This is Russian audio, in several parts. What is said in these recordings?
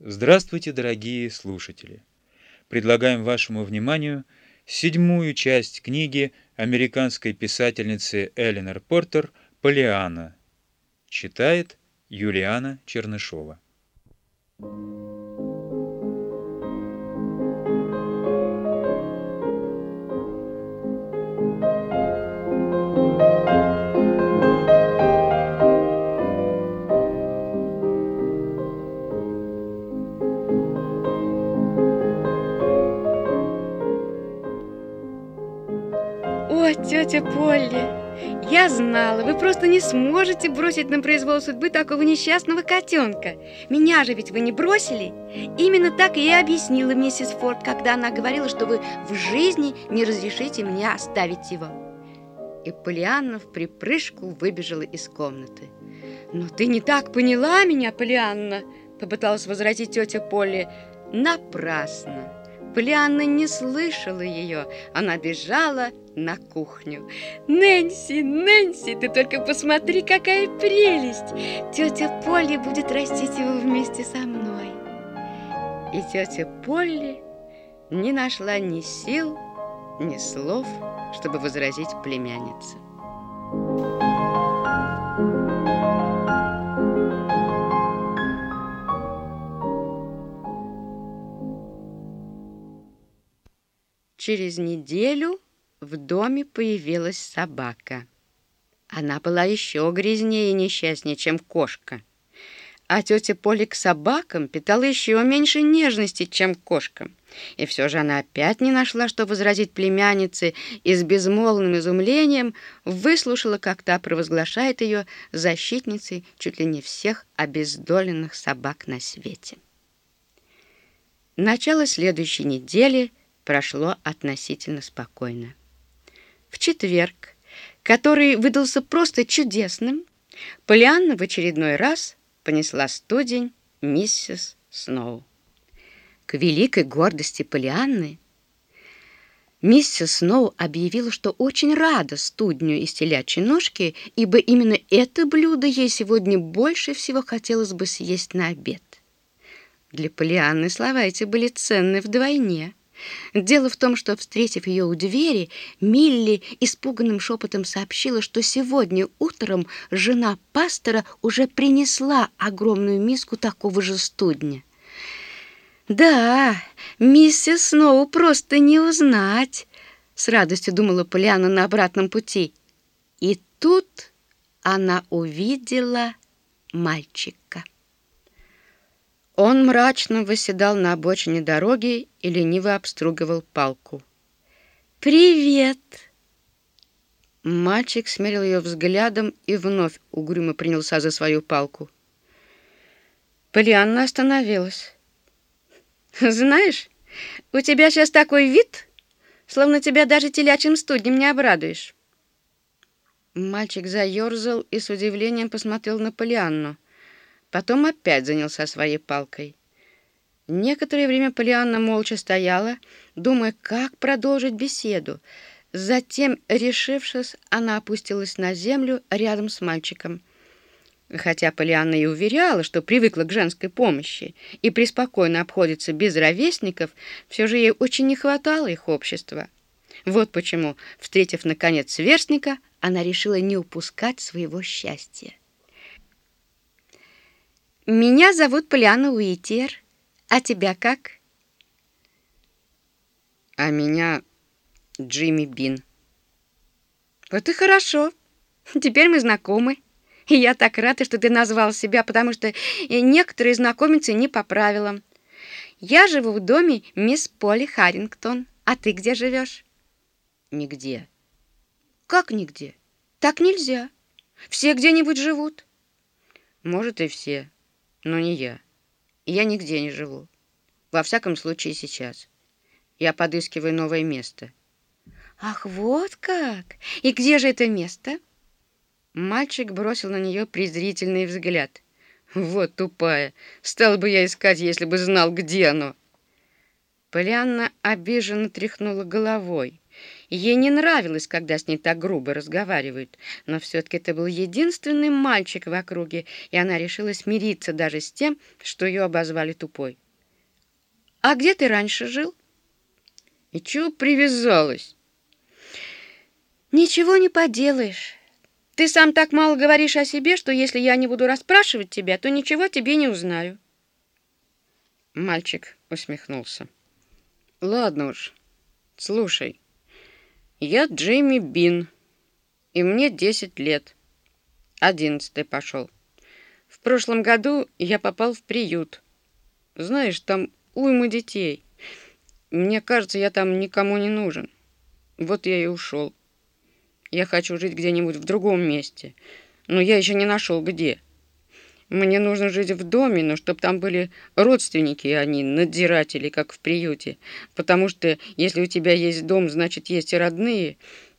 Здравствуйте, дорогие слушатели! Предлагаем вашему вниманию седьмую часть книги американской писательницы Эленор Портер «Полиана». Читает Юлиана Чернышова. О, тетя Полли, я знала, вы просто не сможете бросить на произвол судьбы такого несчастного котенка. Меня же ведь вы не бросили. Именно так и объяснила миссис Форд, когда она говорила, что вы в жизни не разрешите мне оставить его. И Полианна в припрыжку выбежала из комнаты. «Но ты не так поняла меня, Полианна!» Попыталась возразить тетя Полли. Напрасно. Полианна не слышала ее. Она бежала на кухню. «Нэнси, Нэнси, ты только посмотри, какая прелесть! Тетя Полли будет растить его вместе со мной». И тетя Полли не нашла ни сил, ни слов, чтобы возразить племяннице. Через неделю в доме появилась собака. Она была еще грязнее и несчастнее, чем кошка. А тетя Поля к собакам питала еще меньше нежности, чем к кошкам. И все же она опять не нашла, что возразить племяннице, и с безмолвным изумлением выслушала, как та провозглашает ее защитницей чуть ли не всех обездоленных собак на свете. Начало следующей недели прошло относительно спокойно. В четверг, который выдался просто чудесным, Полианна в очередной раз понесла студень миссис Сноу. К великой гордости Полианны миссис Сноу объявила, что очень рада студню из телячьей ножки, ибо именно это блюдо ей сегодня больше всего хотелось бы съесть на обед. Для Полианны слова эти были ценны вдвойне. Дело в том, что, встретив ее у двери, Милли испуганным шепотом сообщила, что сегодня утром жена пастора уже принесла огромную миску такого же студня. «Да, миссис Сноу просто не узнать», — с радостью думала Полиана на обратном пути. И тут она увидела мальчика. Он мрачно восседал на обочине дороги и лениво обстругивал палку. «Привет!» Мальчик смерил ее взглядом и вновь угрюмо принялся за свою палку. Полианна остановилась. «Знаешь, у тебя сейчас такой вид, словно тебя даже телячьим студнем не обрадуешь». Мальчик заерзал и с удивлением посмотрел на Полианну. Потом опять занялся своей палкой. Некоторое время Полианна молча стояла, думая, как продолжить беседу. Затем, решившись, она опустилась на землю рядом с мальчиком. Хотя Полианна и уверяла, что привыкла к женской помощи и преспокойно обходится без ровесников, все же ей очень не хватало их общества. Вот почему, встретив, наконец, сверстника, она решила не упускать своего счастья. Меня зовут Полиана Уитер. А тебя как? А меня Джимми Бин. Вот и хорошо. Теперь мы знакомы. И я так рада, что ты назвал себя, потому что некоторые знакомятся не по правилам. Я живу в доме мисс Поли Харрингтон. А ты где живешь? Нигде. Как нигде? Так нельзя. Все где-нибудь живут. Может, и все но не я. И я нигде не живу. Во всяком случае, сейчас. Я подыскиваю новое место. Ах, вот как! И где же это место? Мальчик бросил на нее презрительный взгляд. Вот тупая. Стал бы я искать, если бы знал, где оно. Полианна обиженно тряхнула головой. Ей не нравилось, когда с ней так грубо разговаривают, но все-таки это был единственный мальчик в округе, и она решила смириться даже с тем, что ее обозвали тупой. «А где ты раньше жил?» «И чего привязалась?» «Ничего не поделаешь. Ты сам так мало говоришь о себе, что если я не буду расспрашивать тебя, то ничего тебе не узнаю». Мальчик усмехнулся. «Ладно уж, слушай, я Джейми Бин, и мне десять лет. Одиннадцатый пошел. В прошлом году я попал в приют. Знаешь, там уйма детей. Мне кажется, я там никому не нужен. Вот я и ушел. Я хочу жить где-нибудь в другом месте, но я еще не нашел где». Мне нужно жить в доме, но чтобы там были родственники, а не надзиратели, как в приюте. Потому что если у тебя есть дом, значит, есть и родные.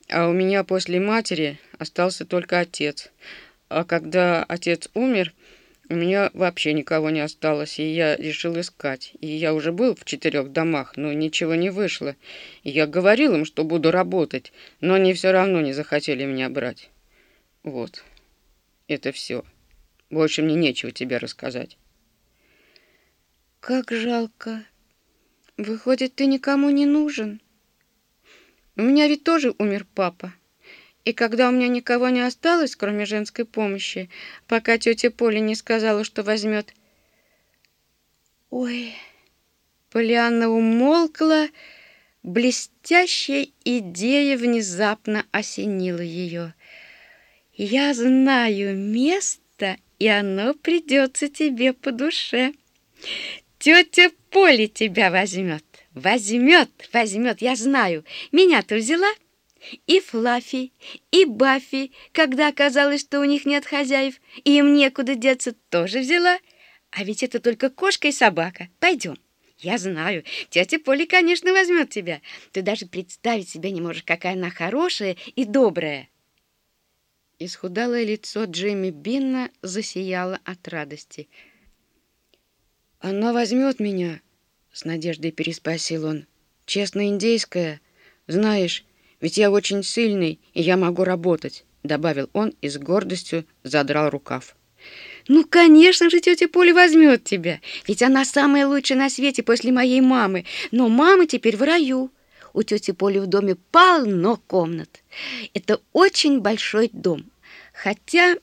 А у меня после матери остался только отец. А когда отец умер, у меня вообще никого не осталось, и я решил искать. И я уже был в четырех домах, но ничего не вышло. И я говорил им, что буду работать, но они все равно не захотели меня брать. Вот. Это все. Больше мне нечего тебе рассказать. Как жалко. Выходит, ты никому не нужен. У меня ведь тоже умер папа. И когда у меня никого не осталось, кроме женской помощи, пока тетя Поля не сказала, что возьмет... Ой, Полианна умолкла, блестящая идея внезапно осенила ее. «Я знаю место, и оно придется тебе по душе. Тетя Поля тебя возьмет, возьмет, возьмет, я знаю. Меня-то взяла и Флаффи, и Баффи, когда оказалось, что у них нет хозяев, и им некуда деться, тоже взяла. А ведь это только кошка и собака. Пойдем. Я знаю, тетя Поля, конечно, возьмет тебя. Ты даже представить себе не можешь, какая она хорошая и добрая. Исхудалое лицо Джимми Бинна засияло от радости. «Она возьмет меня?» — с надеждой переспросил он. «Честно индейская. Знаешь, ведь я очень сильный, и я могу работать», — добавил он и с гордостью задрал рукав. «Ну, конечно же, тетя Поля возьмет тебя, ведь она самая лучшая на свете после моей мамы, но мама теперь в раю». У тети Поли в доме полно комнат. Это очень большой дом. Хотя...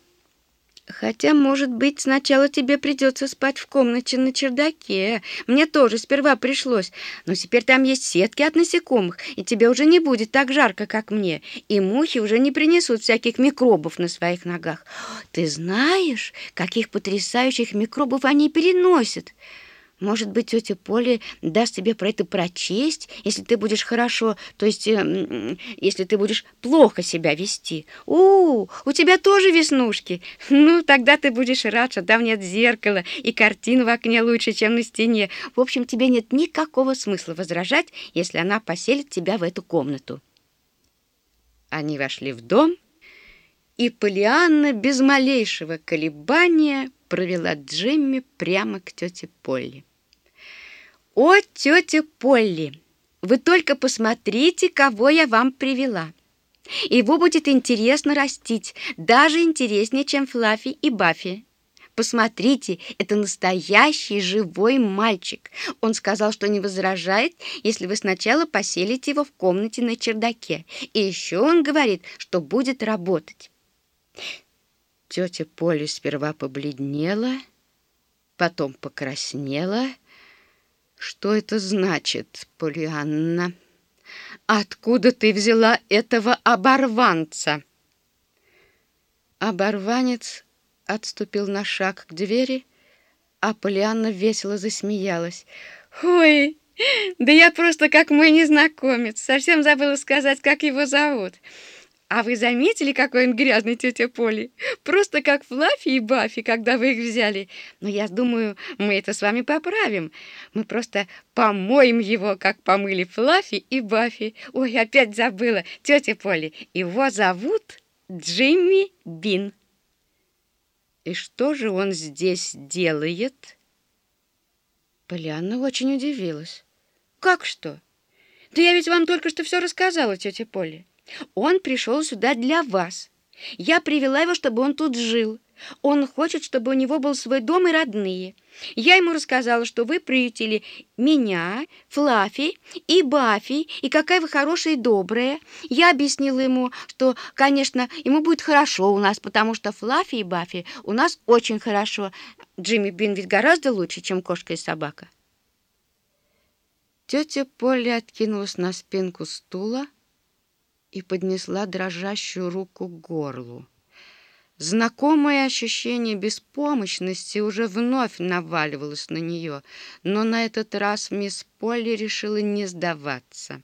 Хотя, может быть, сначала тебе придется спать в комнате на чердаке. Мне тоже сперва пришлось. Но теперь там есть сетки от насекомых, и тебе уже не будет так жарко, как мне. И мухи уже не принесут всяких микробов на своих ногах. Ты знаешь, каких потрясающих микробов они переносят? Может быть, тетя Поля даст тебе про это прочесть, если ты будешь хорошо, то есть, э, если ты будешь плохо себя вести. У, у тебя тоже веснушки. Ну, тогда ты будешь рад, что там нет зеркала, и картина в окне лучше, чем на стене. В общем, тебе нет никакого смысла возражать, если она поселит тебя в эту комнату. Они вошли в дом, и Полианна без малейшего колебания провела Джимми прямо к тете Полли. «О, тетя Полли, вы только посмотрите, кого я вам привела. Его будет интересно растить, даже интереснее, чем Флаффи и Баффи. Посмотрите, это настоящий живой мальчик. Он сказал, что не возражает, если вы сначала поселите его в комнате на чердаке. И еще он говорит, что будет работать. Тетя Поля сперва побледнела, потом покраснела. Что это значит, Полианна? Откуда ты взяла этого оборванца? Оборванец отступил на шаг к двери, а Полианна весело засмеялась. «Ой, да я просто как мой незнакомец, совсем забыла сказать, как его зовут». А вы заметили, какой он грязный, тетя Поли? Просто как Флаффи и Баффи, когда вы их взяли. Но я думаю, мы это с вами поправим. Мы просто помоем его, как помыли Флаффи и Баффи. Ой, опять забыла. Тетя Поли, его зовут Джимми Бин. И что же он здесь делает? Полианна очень удивилась. Как что? Да я ведь вам только что все рассказала, тетя Полли. Он пришел сюда для вас. Я привела его, чтобы он тут жил. Он хочет, чтобы у него был свой дом и родные. Я ему рассказала, что вы приютили меня, Флафи и Бафи, и какая вы хорошая и добрая. Я объяснила ему, что, конечно, ему будет хорошо у нас, потому что Флафи и Бафи у нас очень хорошо. Джимми Бин ведь гораздо лучше, чем кошка и собака. Тетя Полли откинулась на спинку стула и поднесла дрожащую руку к горлу. Знакомое ощущение беспомощности уже вновь наваливалось на нее, но на этот раз мисс Полли решила не сдаваться.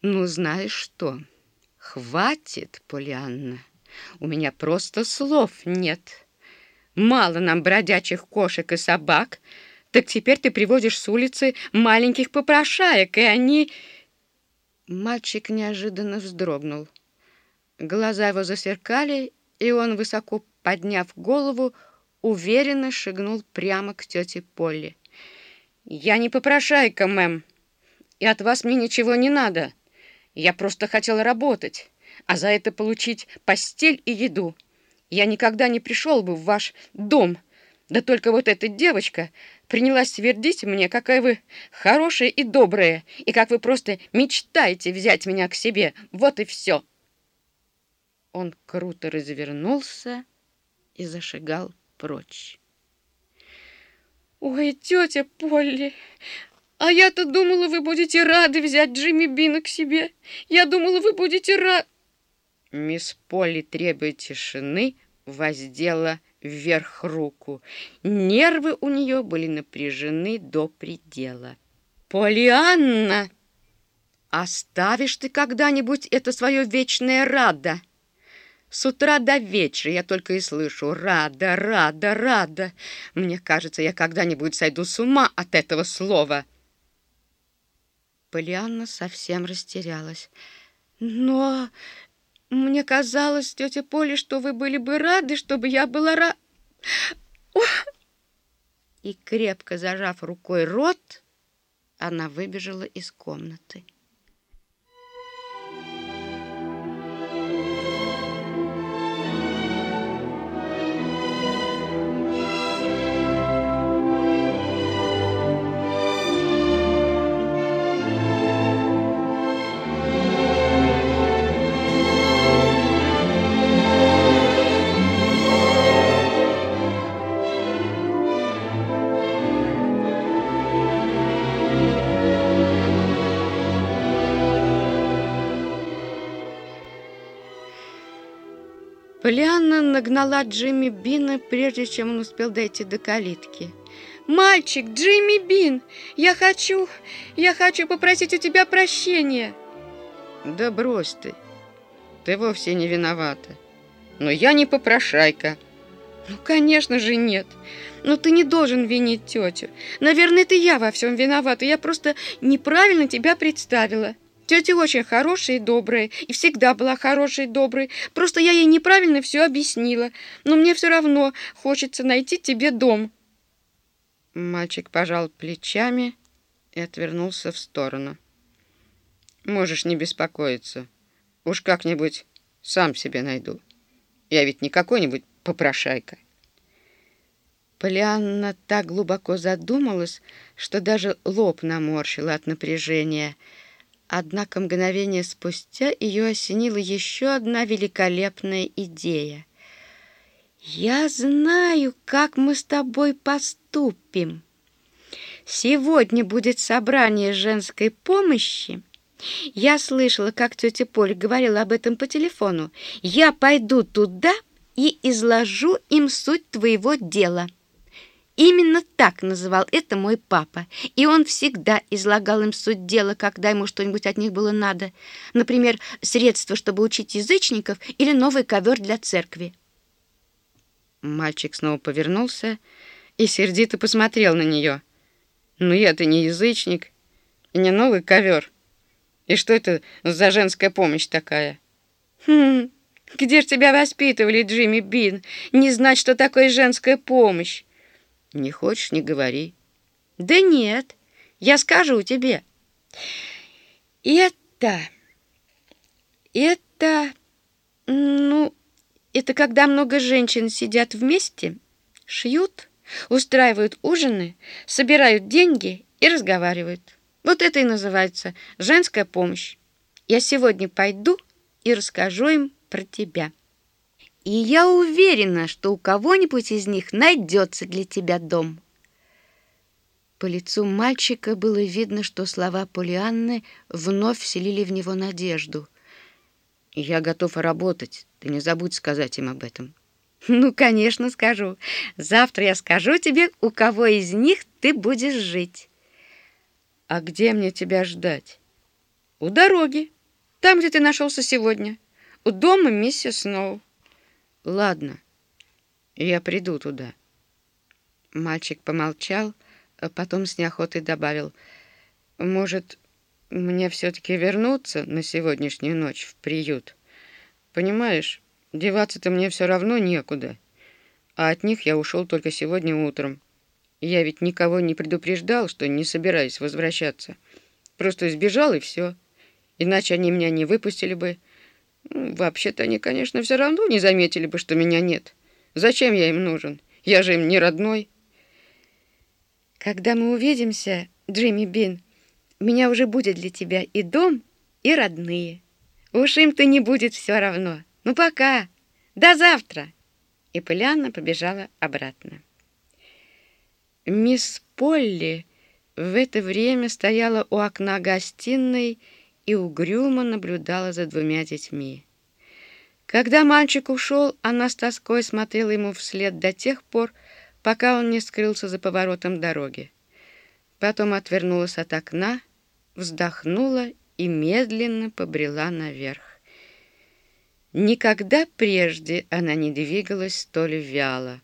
«Ну, знаешь что, хватит, Полианна, у меня просто слов нет. Мало нам бродячих кошек и собак, так теперь ты приводишь с улицы маленьких попрошаек, и они...» Мальчик неожиданно вздрогнул. Глаза его засверкали, и он, высоко подняв голову, уверенно шагнул прямо к тете Полли. «Я не попрошайка, мэм, и от вас мне ничего не надо. Я просто хотел работать, а за это получить постель и еду. Я никогда не пришел бы в ваш дом, да только вот эта девочка принялась твердить мне, какая вы хорошая и добрая, и как вы просто мечтаете взять меня к себе. Вот и все». Он круто развернулся и зашагал прочь. «Ой, тетя Полли, а я-то думала, вы будете рады взять Джимми Бина к себе. Я думала, вы будете рады...» Мисс Полли, требуя тишины, воздела вверх руку. Нервы у нее были напряжены до предела. «Полианна, оставишь ты когда-нибудь это свое вечное рада?» С утра до вечера я только и слышу «рада, рада, рада». Мне кажется, я когда-нибудь сойду с ума от этого слова. Полианна совсем растерялась. Но мне казалось, тетя Поля, что вы были бы рады, чтобы я была рада. И крепко зажав рукой рот, она выбежала из комнаты. Полианна нагнала Джимми Бина, прежде чем он успел дойти до калитки. «Мальчик, Джимми Бин, я хочу, я хочу попросить у тебя прощения!» «Да брось ты, ты вовсе не виновата. Но я не попрошайка». «Ну, конечно же, нет. Но ты не должен винить тетю. Наверное, это я во всем виновата. Я просто неправильно тебя представила». Тетя очень хорошая и добрая, и всегда была хорошей и доброй. Просто я ей неправильно все объяснила. Но мне все равно хочется найти тебе дом». Мальчик пожал плечами и отвернулся в сторону. «Можешь не беспокоиться. Уж как-нибудь сам себе найду. Я ведь не какой-нибудь попрошайка». Полианна так глубоко задумалась, что даже лоб наморщила от напряжения – Однако мгновение спустя ее осенила еще одна великолепная идея. «Я знаю, как мы с тобой поступим. Сегодня будет собрание женской помощи. Я слышала, как тетя Поля говорила об этом по телефону. Я пойду туда и изложу им суть твоего дела». Именно так называл это мой папа, и он всегда излагал им суть дела, когда ему что-нибудь от них было надо. Например, средства, чтобы учить язычников, или новый ковер для церкви. Мальчик снова повернулся и сердито посмотрел на нее. «Ну я-то не язычник, и не новый ковер. И что это за женская помощь такая?» «Хм, где ж тебя воспитывали, Джимми Бин? Не знать, что такое женская помощь!» Не хочешь, не говори. Да нет, я скажу тебе. Это... Это... Ну, это когда много женщин сидят вместе, шьют, устраивают ужины, собирают деньги и разговаривают. Вот это и называется женская помощь. Я сегодня пойду и расскажу им про тебя. И я уверена, что у кого-нибудь из них найдется для тебя дом. По лицу мальчика было видно, что слова Полианны вновь вселили в него надежду. «Я готов работать. Ты не забудь сказать им об этом». «Ну, конечно, скажу. Завтра я скажу тебе, у кого из них ты будешь жить». «А где мне тебя ждать?» «У дороги. Там, где ты нашелся сегодня. У дома миссис Сноу». «Ладно, я приду туда». Мальчик помолчал, а потом с неохотой добавил, «Может, мне все-таки вернуться на сегодняшнюю ночь в приют? Понимаешь, деваться-то мне все равно некуда, а от них я ушел только сегодня утром. Я ведь никого не предупреждал, что не собираюсь возвращаться. Просто сбежал и все. Иначе они меня не выпустили бы. Вообще-то они, конечно, все равно не заметили бы, что меня нет. Зачем я им нужен? Я же им не родной». Когда мы увидимся, Джимми Бин, у меня уже будет для тебя и дом, и родные. Уж им-то не будет все равно. Ну, пока. До завтра. И Полианна побежала обратно. Мисс Полли в это время стояла у окна гостиной и угрюмо наблюдала за двумя детьми. Когда мальчик ушел, она с тоской смотрела ему вслед до тех пор, пока он не скрылся за поворотом дороги. Потом отвернулась от окна, вздохнула и медленно побрела наверх. Никогда прежде она не двигалась столь вяло.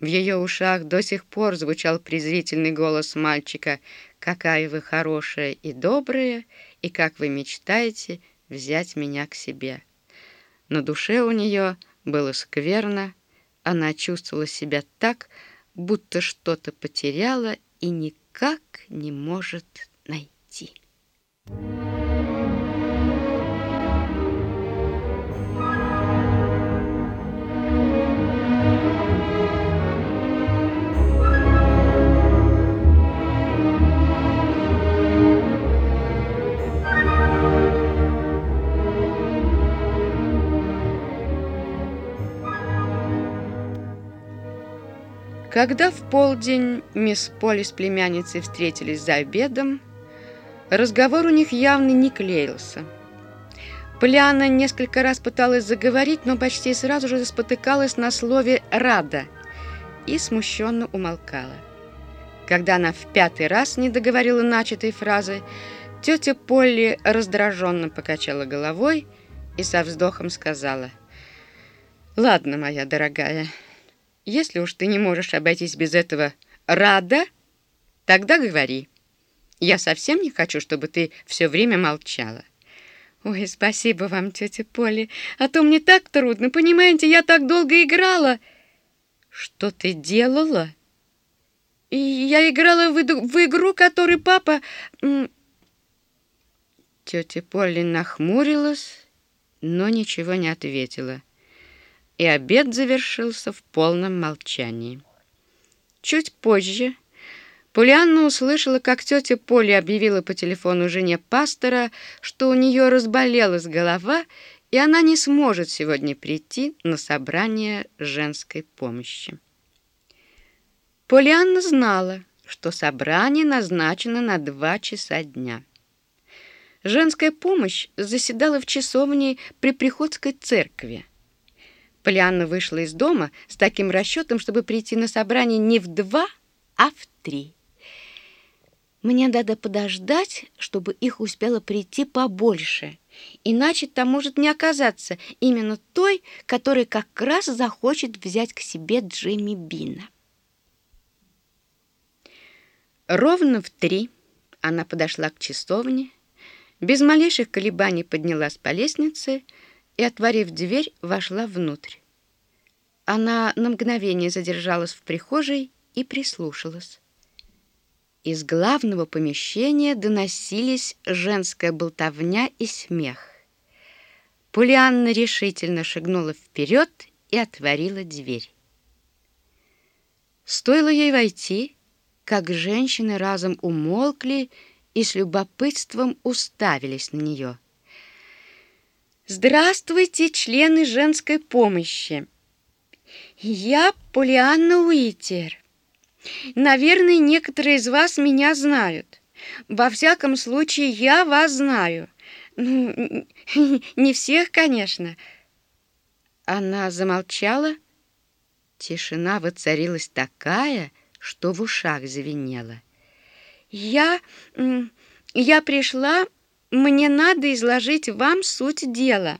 В ее ушах до сих пор звучал презрительный голос мальчика «Какая вы хорошая и добрая, и как вы мечтаете взять меня к себе». На душе у нее было скверно, она чувствовала себя так, будто что-то потеряла и никак не может найти. Когда в полдень мисс Поли с племянницей встретились за обедом, разговор у них явно не клеился. Полиана несколько раз пыталась заговорить, но почти сразу же спотыкалась на слове «рада» и смущенно умолкала. Когда она в пятый раз не договорила начатой фразы, тетя Полли раздраженно покачала головой и со вздохом сказала «Ладно, моя дорогая». Если уж ты не можешь обойтись без этого «рада», тогда говори. Я совсем не хочу, чтобы ты все время молчала. Ой, спасибо вам, тетя Поли, а то мне так трудно, понимаете, я так долго играла. Что ты делала? И я играла в, в игру, которую папа... Тетя Полли нахмурилась, но ничего не ответила и обед завершился в полном молчании. Чуть позже Полианна услышала, как тетя Поля объявила по телефону жене пастора, что у нее разболелась голова, и она не сможет сегодня прийти на собрание женской помощи. Полианна знала, что собрание назначено на два часа дня. Женская помощь заседала в часовне при Приходской церкви. Полианна вышла из дома с таким расчетом, чтобы прийти на собрание не в два, а в три. Мне надо подождать, чтобы их успело прийти побольше, иначе там может не оказаться именно той, которая как раз захочет взять к себе Джимми Бина. Ровно в три она подошла к часовне, без малейших колебаний поднялась по лестнице и, отворив дверь, вошла внутрь. Она на мгновение задержалась в прихожей и прислушалась. Из главного помещения доносились женская болтовня и смех. Полианна решительно шагнула вперед и отворила дверь. Стоило ей войти, как женщины разом умолкли и с любопытством уставились на нее. «Здравствуйте, члены женской помощи! Я Полианна Уитер. Наверное, некоторые из вас меня знают. Во всяком случае, я вас знаю. Ну, не всех, конечно. Она замолчала. Тишина воцарилась такая, что в ушах звенело. Я... я пришла... Мне надо изложить вам суть дела.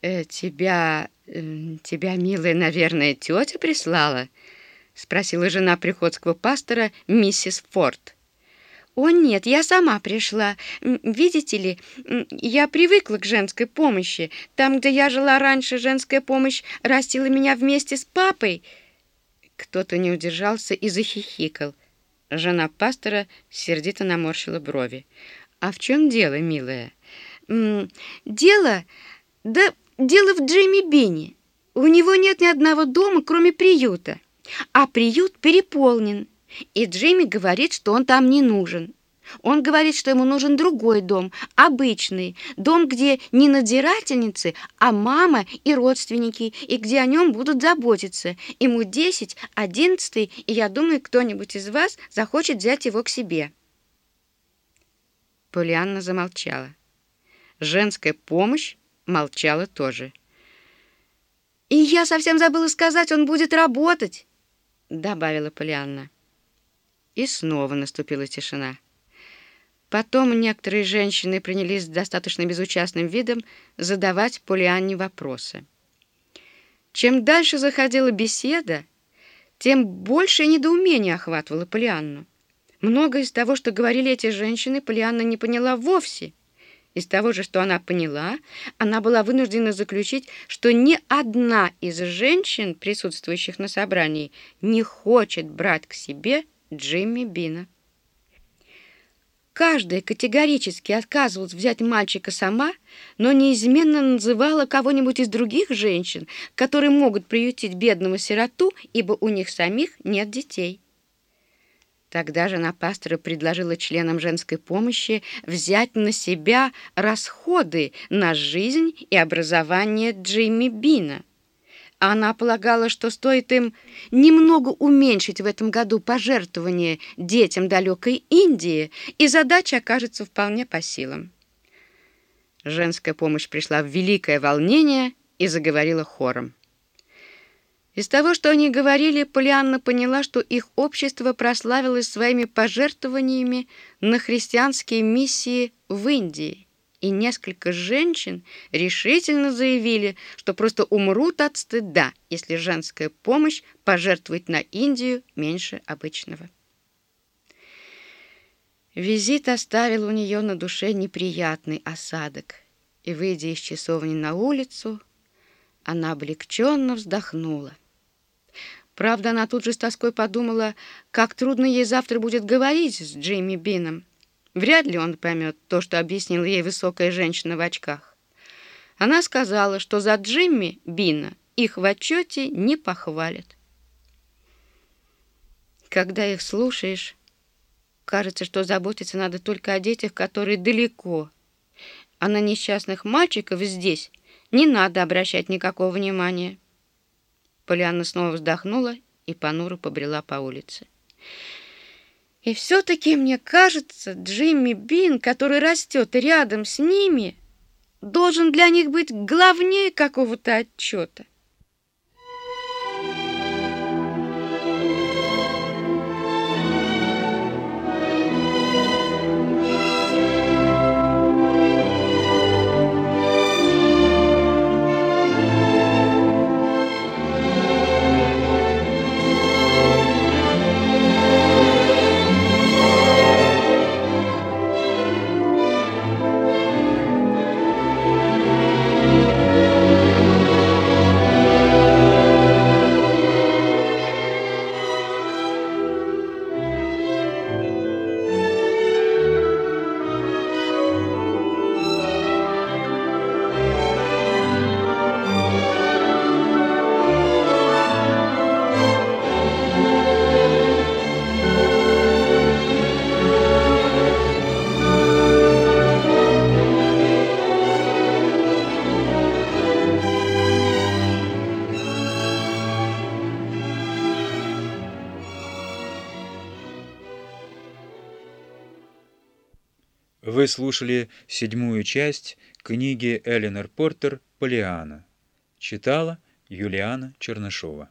Э, тебя... Э, тебя, милая, наверное, тетя прислала? — спросила жена приходского пастора миссис Форд. «О, нет, я сама пришла. Видите ли, я привыкла к женской помощи. Там, где я жила раньше, женская помощь растила меня вместе с папой». Кто-то не удержался и захихикал. Жена пастора сердито наморщила брови. «А в чем дело, милая?» «Дело? Да дело в Джимми Бинни. У него нет ни одного дома, кроме приюта» а приют переполнен. И Джимми говорит, что он там не нужен. Он говорит, что ему нужен другой дом, обычный, дом, где не надзирательницы, а мама и родственники, и где о нем будут заботиться. Ему десять, одиннадцатый, и я думаю, кто-нибудь из вас захочет взять его к себе. Полианна замолчала. Женская помощь молчала тоже. «И я совсем забыла сказать, он будет работать!» — добавила Полианна. И снова наступила тишина. Потом некоторые женщины принялись с достаточно безучастным видом задавать Полианне вопросы. Чем дальше заходила беседа, тем больше недоумения охватывало Полианну. Многое из того, что говорили эти женщины, Полианна не поняла вовсе — из того же, что она поняла, она была вынуждена заключить, что ни одна из женщин, присутствующих на собрании, не хочет брать к себе Джимми Бина. Каждая категорически отказывалась взять мальчика сама, но неизменно называла кого-нибудь из других женщин, которые могут приютить бедного сироту, ибо у них самих нет детей. Тогда жена пастора предложила членам женской помощи взять на себя расходы на жизнь и образование Джимми Бина. Она полагала, что стоит им немного уменьшить в этом году пожертвования детям далекой Индии, и задача окажется вполне по силам. Женская помощь пришла в великое волнение и заговорила хором. Из того, что они говорили, Полианна поняла, что их общество прославилось своими пожертвованиями на христианские миссии в Индии, и несколько женщин решительно заявили, что просто умрут от стыда, если женская помощь пожертвует на Индию меньше обычного. Визит оставил у нее на душе неприятный осадок, и, выйдя из часовни на улицу, она облегченно вздохнула. Правда, она тут же с тоской подумала, как трудно ей завтра будет говорить с Джимми Бином. Вряд ли он поймет то, что объяснила ей высокая женщина в очках. Она сказала, что за Джимми Бина их в отчете не похвалят. Когда их слушаешь, кажется, что заботиться надо только о детях, которые далеко, а на несчастных мальчиков здесь не надо обращать никакого внимания. Полианна снова вздохнула и понуро побрела по улице. И все-таки, мне кажется, Джимми Бин, который растет рядом с ними, должен для них быть главнее какого-то отчета. Слушали седьмую часть книги Эленор Портер «Полиана». Читала Юлиана Чернышова.